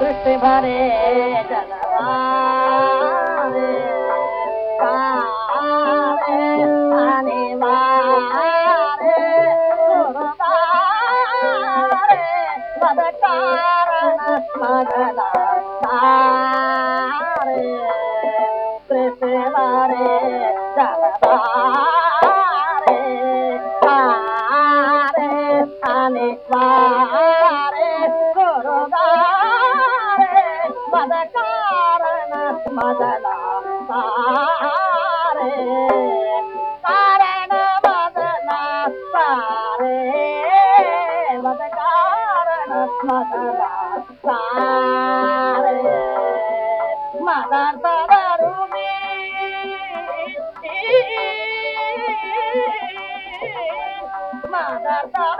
तारे सृष्टि भरे जलवारे तारे मदकारण मदला तारे कारण मदला तारे मदकारण मदला तारे मदर तदरुमी मदर तदरुमी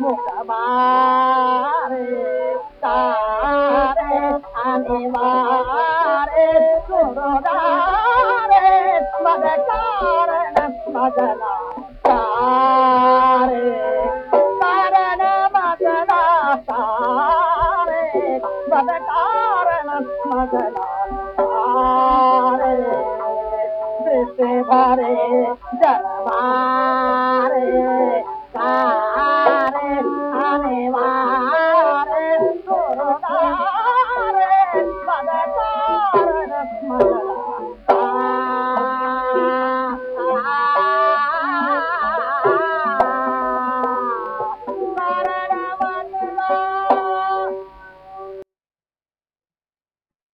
शोकविकला मुखमारे तारे अनिवारे सुरदारे मद कारण मदला तारे कारण मदला तारे मद कारण मदला तारे दृष्टि भरे जल